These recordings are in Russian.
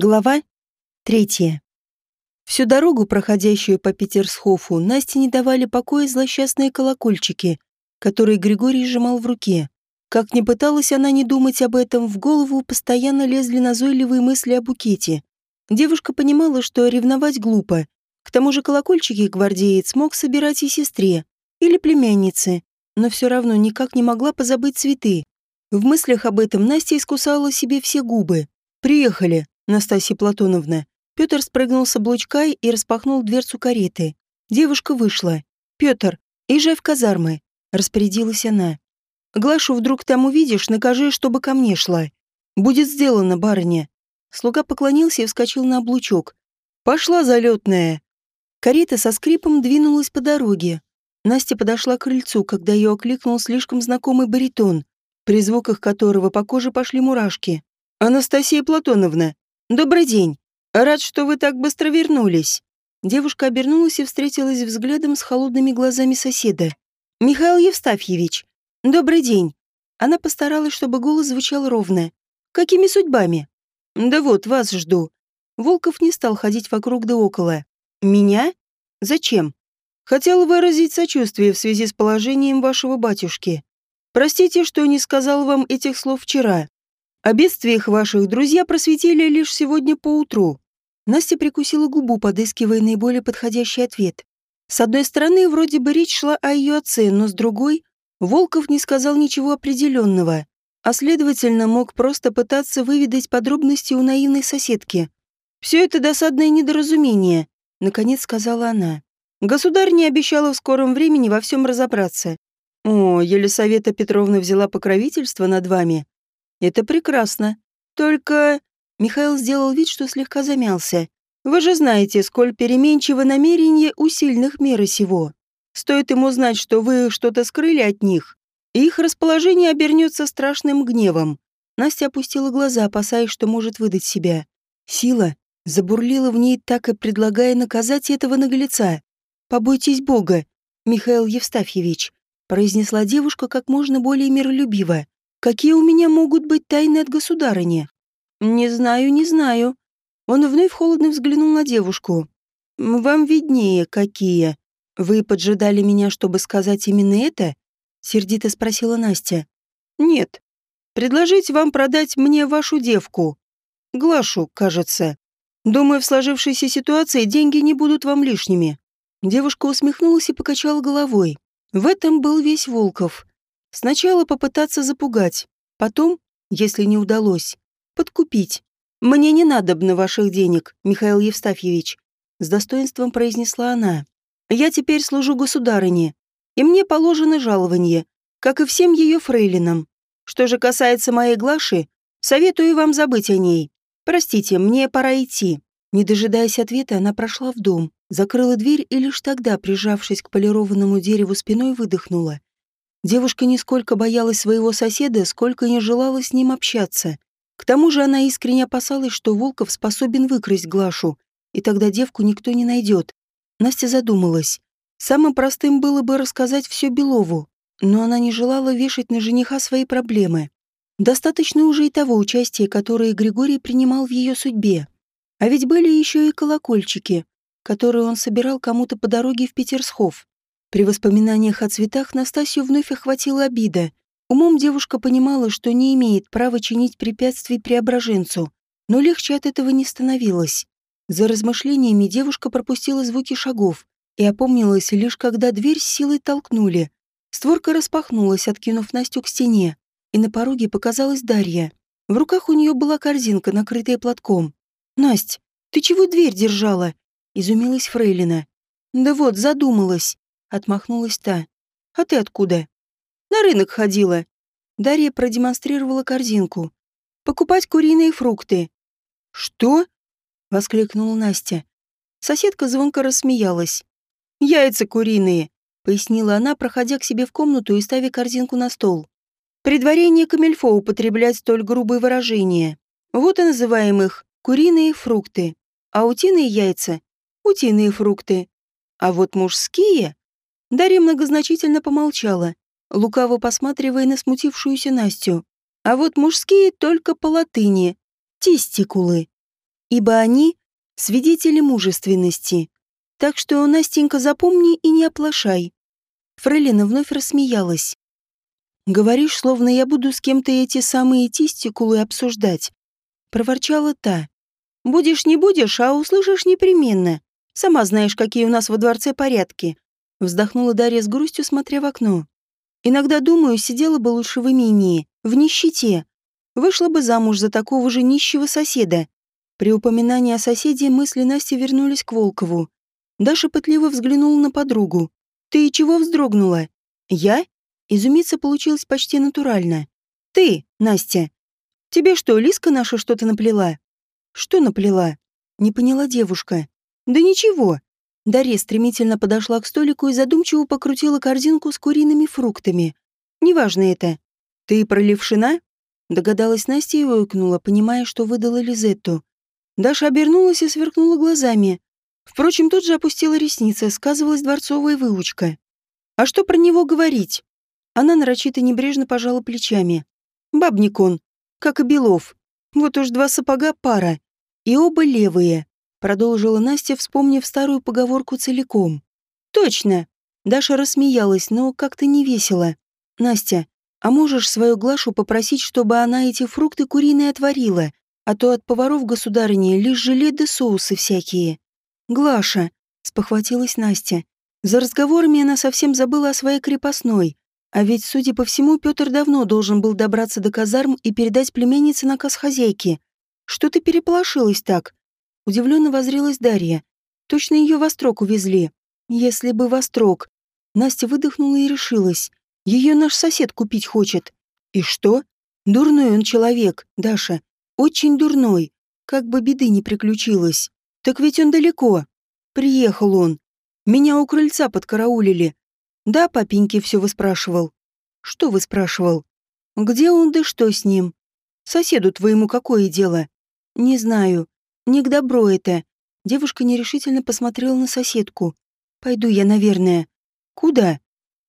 Глава третья. Всю дорогу, проходящую по Петерсхофу, Насте не давали покоя злосчастные колокольчики, которые Григорий сжимал в руке. Как ни пыталась она не думать об этом, в голову постоянно лезли назойливые мысли о букете. Девушка понимала, что ревновать глупо. К тому же колокольчики гвардеец мог собирать и сестре, или племяннице, но все равно никак не могла позабыть цветы. В мыслях об этом Настя искусала себе все губы. «Приехали», Настасья Платоновна. Петр спрыгнул с облучка и распахнул дверцу кареты. Девушка вышла. Петр, езжай в казармы, распорядилась она. Глашу вдруг там увидишь, накажи, чтобы ко мне шла. Будет сделано, барыня. Слуга поклонился и вскочил на облучок. Пошла залетная. Карета со скрипом двинулась по дороге. Настя подошла к крыльцу, когда ее окликнул слишком знакомый баритон, при звуках которого по коже пошли мурашки. «Анастасия Платоновна, «Добрый день. Рад, что вы так быстро вернулись». Девушка обернулась и встретилась взглядом с холодными глазами соседа. «Михаил Евстафьевич, добрый день». Она постаралась, чтобы голос звучал ровно. «Какими судьбами?» «Да вот, вас жду». Волков не стал ходить вокруг да около. «Меня? Зачем?» «Хотел выразить сочувствие в связи с положением вашего батюшки. Простите, что не сказал вам этих слов вчера. О бедствиях ваших друзья просветили лишь сегодня поутру. Настя прикусила губу, подыскивая наиболее подходящий ответ. С одной стороны, вроде бы речь шла о ее отце, но с другой, Волков не сказал ничего определенного, а следовательно, мог просто пытаться выведать подробности у наивной соседки. «Все это досадное недоразумение», — наконец сказала она. «Государь не обещала в скором времени во всем разобраться. О, Елисавета Петровна взяла покровительство над вами. Это прекрасно. Только... Михаил сделал вид, что слегка замялся. Вы же знаете, сколь переменчиво намерение у сильных меры сего. Стоит ему знать, что вы что-то скрыли от них, и их расположение обернется страшным гневом. Настя опустила глаза, опасаясь, что может выдать себя. Сила забурлила в ней, так и предлагая наказать этого наглеца. «Побойтесь Бога, Михаил Евстафьевич», произнесла девушка как можно более миролюбиво. Какие у меня могут быть тайны от государыни? Не знаю, не знаю. Он вновь холодно взглянул на девушку. Вам виднее, какие. Вы поджидали меня, чтобы сказать именно это? Сердито спросила Настя. Нет. Предложить вам продать мне вашу девку. Глашу, кажется. Думаю, в сложившейся ситуации деньги не будут вам лишними. Девушка усмехнулась и покачала головой. В этом был весь Волков. Сначала попытаться запугать, потом, если не удалось, подкупить. «Мне не надобно ваших денег, Михаил Евстафьевич», с достоинством произнесла она. «Я теперь служу государыне, и мне положено жалование, как и всем ее фрейлинам. Что же касается моей Глаши, советую вам забыть о ней. Простите, мне пора идти». Не дожидаясь ответа, она прошла в дом, закрыла дверь и лишь тогда, прижавшись к полированному дереву спиной, выдохнула. Девушка нисколько боялась своего соседа, сколько не желала с ним общаться. К тому же она искренне опасалась, что Волков способен выкрасть Глашу, и тогда девку никто не найдет. Настя задумалась. Самым простым было бы рассказать все Белову, но она не желала вешать на жениха свои проблемы. Достаточно уже и того участия, которое Григорий принимал в ее судьбе. А ведь были еще и колокольчики, которые он собирал кому-то по дороге в Петерсхов. При воспоминаниях о цветах Настасью вновь охватила обида. Умом девушка понимала, что не имеет права чинить препятствий преображенцу, но легче от этого не становилось. За размышлениями девушка пропустила звуки шагов и опомнилась лишь когда дверь с силой толкнули. Створка распахнулась, откинув Настю к стене, и на пороге показалась Дарья. В руках у нее была корзинка, накрытая платком. «Насть, ты чего дверь держала?» — изумилась Фрейлина. «Да вот, задумалась. Отмахнулась та. «А ты откуда?» «На рынок ходила». Дарья продемонстрировала корзинку. «Покупать куриные фрукты». «Что?» — воскликнула Настя. Соседка звонко рассмеялась. «Яйца куриные», — пояснила она, проходя к себе в комнату и ставя корзинку на стол. Предварение камельфо употреблять столь грубые выражения. Вот и называем их куриные фрукты, а утиные яйца — утиные фрукты. А вот мужские Дарья многозначительно помолчала, лукаво посматривая на смутившуюся Настю. А вот мужские только по латыни. Тестикулы. ибо они — свидетели мужественности. Так что, Настенька, запомни и не оплошай. Фрейлина вновь рассмеялась. «Говоришь, словно я буду с кем-то эти самые тистикулы обсуждать», — проворчала та. «Будешь не будешь, а услышишь непременно. Сама знаешь, какие у нас во дворце порядки», — вздохнула Дарья с грустью, смотря в окно. «Иногда, думаю, сидела бы лучше в имении, в нищете. Вышла бы замуж за такого же нищего соседа». При упоминании о соседе мысли Насти вернулись к Волкову. Даша пытливо взглянула на подругу. «Ты чего вздрогнула?» «Я?» Изумиться получилось почти натурально. «Ты, Настя. Тебе что, Лиска наша что-то наплела?» «Что наплела?» Не поняла девушка. «Да ничего». Дарья стремительно подошла к столику и задумчиво покрутила корзинку с куриными фруктами. «Неважно это. Ты про левшина?» Догадалась Настя и выкнула, понимая, что выдала Лизетту. Даша обернулась и сверкнула глазами. Впрочем, тут же опустила ресницы, сказывалась дворцовая выучка. А что про него говорить? Она нарочито небрежно пожала плечами. Бабник он, как и Белов. Вот уж два сапога пара. И оба левые, продолжила Настя, вспомнив старую поговорку целиком. Точно. Даша рассмеялась, но как-то не весело. Настя, а можешь свою Глашу попросить, чтобы она эти фрукты куриные отварила, а то от поваров государыни лишь желе да соусы всякие. «Глаша», — спохватилась Настя. За разговорами она совсем забыла о своей крепостной. А ведь, судя по всему, Петр давно должен был добраться до казарм и передать племяннице наказ хозяйки. Что ты переполошилась так? Удивленно возрилась Дарья. Точно ее во строк увезли. Если бы во строк. Настя выдохнула и решилась. Ее наш сосед купить хочет. И что? Дурной он человек, Даша. Очень дурной. Как бы беды не приключилось. Так ведь он далеко. Приехал он. Меня у крыльца подкараулили. Да, папеньки все выспрашивал. Что вы спрашивал? Где он да что с ним? Соседу твоему какое дело? Не знаю. Не к добру это. Девушка нерешительно посмотрела на соседку. Пойду я, наверное. Куда?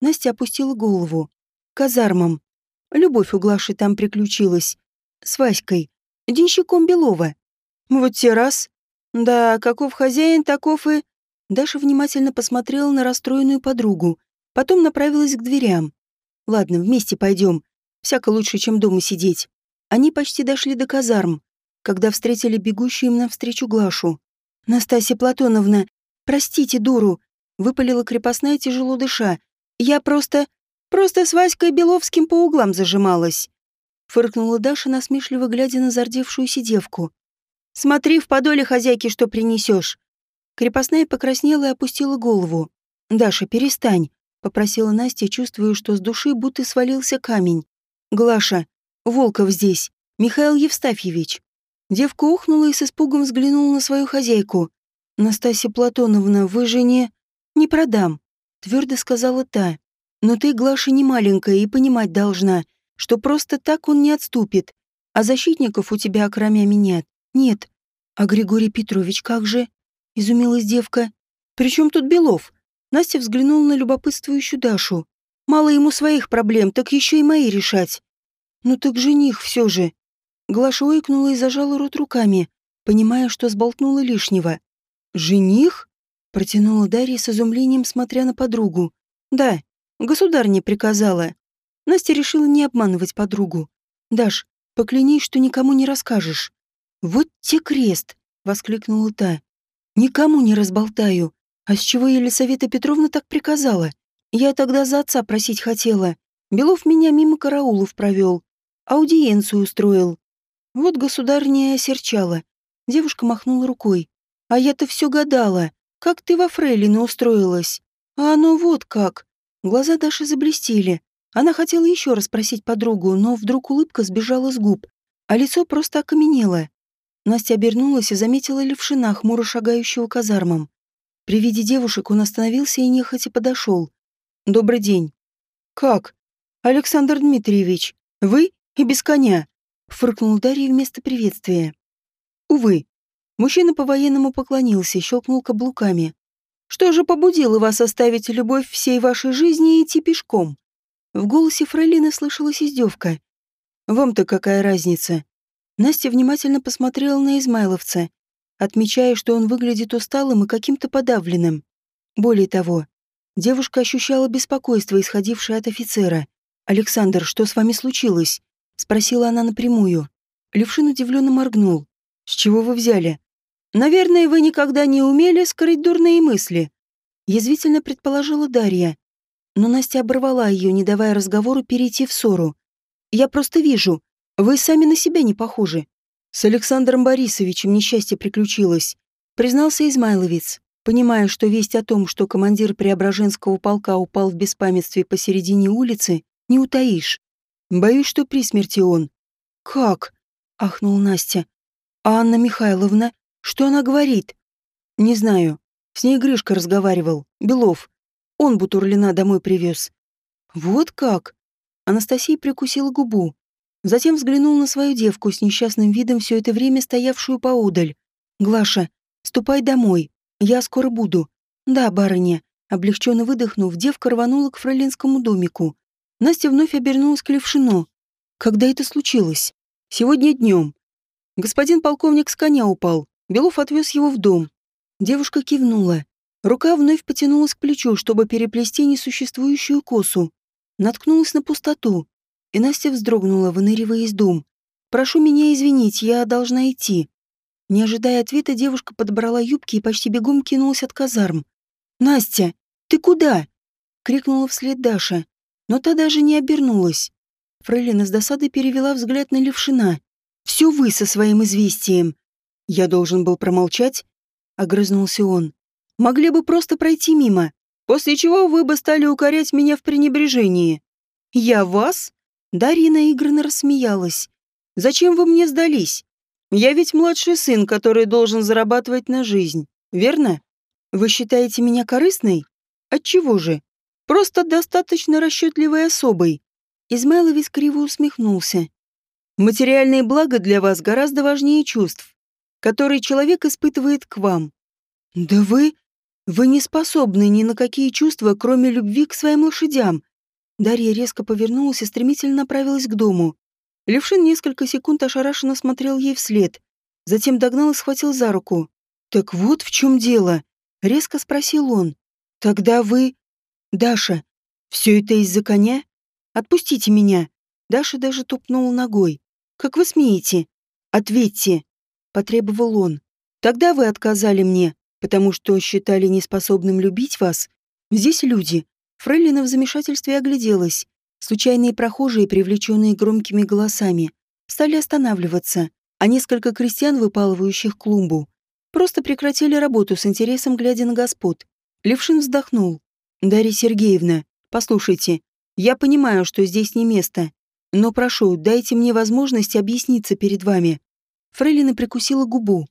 Настя опустила голову. К казармам. Любовь у Глаши там приключилась. С Васькой. Денщиком Белова. Вот те раз. Да, каков хозяин, таков и... Даша внимательно посмотрела на расстроенную подругу, потом направилась к дверям. Ладно, вместе пойдем. Всяко лучше, чем дома сидеть. Они почти дошли до казарм, когда встретили бегущую им навстречу Глашу. «Настасья Платоновна, простите, дуру!» — выпалила крепостная, тяжело дыша. «Я просто... просто с Васькой Беловским по углам зажималась!» Фыркнула Даша, насмешливо глядя на зардевшуюся девку. Смотри в подоле хозяйки, что принесешь. Крепостная покраснела и опустила голову. «Даша, перестань», — попросила Настя, чувствуя, что с души будто свалился камень. «Глаша, Волков здесь, Михаил Евстафьевич». Девка ухнула и с испугом взглянула на свою хозяйку. «Настасья Платоновна, вы же не...» «Не продам», — твердо сказала та. «Но ты, Глаша, не маленькая и понимать должна, что просто так он не отступит, а защитников у тебя, кроме меня, «Нет. А Григорий Петрович как же?» — изумилась девка. «При чем тут Белов?» Настя взглянула на любопытствующую Дашу. «Мало ему своих проблем, так еще и мои решать». «Ну так жених все же». Глаша ойкнула и зажала рот руками, понимая, что сболтнула лишнего. «Жених?» — протянула Дарья с изумлением, смотря на подругу. «Да, государня приказала». Настя решила не обманывать подругу. «Даш, поклянись, что никому не расскажешь». «Вот те крест!» — воскликнула та. «Никому не разболтаю. А с чего Елисавета Петровна так приказала? Я тогда за отца просить хотела. Белов меня мимо караулов провел. Аудиенцию устроил. Вот государня осерчала. Девушка махнула рукой. А я-то все гадала. Как ты во фрейлины устроилась? А оно вот как. Глаза Даши заблестели. Она хотела еще раз спросить подругу, но вдруг улыбка сбежала с губ, а лицо просто окаменело. Настя обернулась и заметила левшина, хмуро шагающего казармом. При виде девушек он остановился и нехотя подошел. «Добрый день». «Как? Александр Дмитриевич, вы и без коня?» Фыркнул Дарья вместо приветствия. «Увы». Мужчина по-военному поклонился щелкнул каблуками. «Что же побудило вас оставить любовь всей вашей жизни и идти пешком?» В голосе Фрейлины слышалась издевка. «Вам-то какая разница? Настя внимательно посмотрела на измайловца отмечая, что он выглядит усталым и каким-то подавленным. Более того, девушка ощущала беспокойство, исходившее от офицера. «Александр, что с вами случилось?» — спросила она напрямую. Левшин удивленно моргнул. «С чего вы взяли?» «Наверное, вы никогда не умели скрыть дурные мысли», — язвительно предположила Дарья. Но Настя оборвала ее, не давая разговору перейти в ссору. «Я просто вижу. Вы сами на себя не похожи. С Александром Борисовичем несчастье приключилось», — признался Измайловец, понимая, что весть о том, что командир Преображенского полка упал в беспамятстве посередине улицы, не утаишь. Боюсь, что при смерти он. «Как?» — ахнул Настя. «А Анна Михайловна? Что она говорит?» «Не знаю. С ней Гришка разговаривал. Белов. Он Бутурлина домой привез. Вот как? Анастасия прикусила губу. Затем взглянул на свою девку с несчастным видом все это время стоявшую поодаль. «Глаша, ступай домой. Я скоро буду». «Да, барыня». Облегченно выдохнув, девка рванула к фролинскому домику. Настя вновь обернулась к Левшину. «Когда это случилось?» «Сегодня днем. Господин полковник с коня упал. Белов отвез его в дом». Девушка кивнула. Рука вновь потянулась к плечу, чтобы переплести несуществующую косу. Наткнулась на пустоту, и Настя вздрогнула, выныривая из дум. «Прошу меня извинить, я должна идти». Не ожидая ответа, девушка подобрала юбки и почти бегом кинулась от казарм. «Настя, ты куда?» — крикнула вслед Даша. Но та даже не обернулась. Фрейлина с досадой перевела взгляд на Левшина. «Все вы со своим известием». «Я должен был промолчать?» — огрызнулся он могли бы просто пройти мимо, после чего вы бы стали укорять меня в пренебрежении. Я вас? Дарья наигранно рассмеялась. Зачем вы мне сдались? Я ведь младший сын, который должен зарабатывать на жизнь, верно? Вы считаете меня корыстной? Отчего же? Просто достаточно расчетливой особой. Измайловец криво усмехнулся. Материальные блага для вас гораздо важнее чувств, которые человек испытывает к вам. Да вы... Вы не способны ни на какие чувства, кроме любви к своим лошадям. Дарья резко повернулась и стремительно направилась к дому. Левшин несколько секунд ошарашенно смотрел ей вслед. Затем догнал и схватил за руку. «Так вот в чем дело?» — резко спросил он. «Тогда вы...» «Даша, все это из-за коня? Отпустите меня!» Даша даже тупнула ногой. «Как вы смеете?» «Ответьте!» — потребовал он. «Тогда вы отказали мне, потому что считали неспособным любить вас. Здесь люди. Фрейлина в замешательстве огляделась. Случайные прохожие, привлеченные громкими голосами, стали останавливаться, а несколько крестьян, выпалывающих клумбу, просто прекратили работу с интересом, глядя на господ. Левшин вздохнул. «Дарья Сергеевна, послушайте, я понимаю, что здесь не место, но прошу, дайте мне возможность объясниться перед вами». Фрейлина прикусила губу.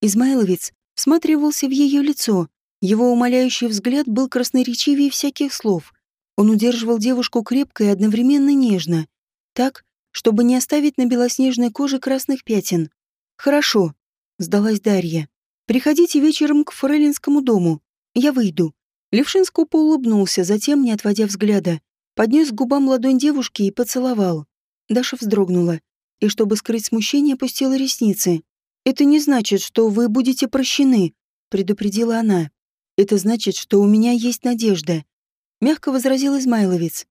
Измайловец всматривался в ее лицо. Его умоляющий взгляд был красноречивее всяких слов. Он удерживал девушку крепко и одновременно нежно, так, чтобы не оставить на белоснежной коже красных пятен. «Хорошо», — сдалась Дарья. «Приходите вечером к Фрелинскому дому. Я выйду». Левшин скупо улыбнулся, затем, не отводя взгляда, поднес к губам ладонь девушки и поцеловал. Даша вздрогнула и, чтобы скрыть смущение, опустила ресницы. «Это не значит, что вы будете прощены», — предупредила она. «Это значит, что у меня есть надежда», — мягко возразил Измайловец.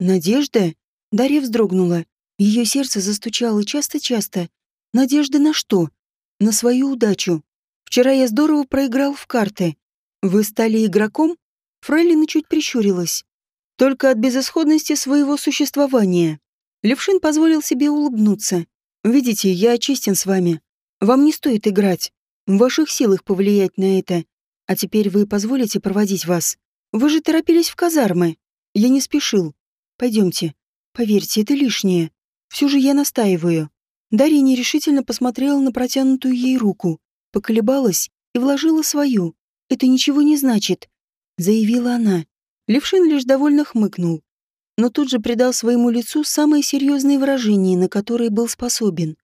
«Надежда?» — Дарья вздрогнула. Ее сердце застучало часто-часто. «Надежда на что?» «На свою удачу. Вчера я здорово проиграл в карты. Вы стали игроком?» Фрейлина чуть прищурилась. «Только от безысходности своего существования». Левшин позволил себе улыбнуться. «Видите, я честен с вами. Вам не стоит играть. В ваших силах повлиять на это. А теперь вы позволите проводить вас. Вы же торопились в казармы. Я не спешил. Пойдемте. Поверьте, это лишнее. Все же я настаиваю. Дарья нерешительно посмотрела на протянутую ей руку, поколебалась и вложила свою. «Это ничего не значит», — заявила она. Левшин лишь довольно хмыкнул, но тут же придал своему лицу самое серьезное выражение, на которое был способен.